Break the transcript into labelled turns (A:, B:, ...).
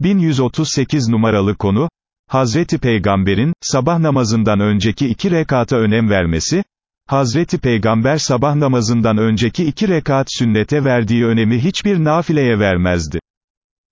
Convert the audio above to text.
A: 1138 numaralı konu, Hazreti Peygamber'in, sabah namazından önceki iki rekata önem vermesi, Hazreti Peygamber sabah namazından önceki iki rekat sünnete verdiği önemi hiçbir nafileye vermezdi.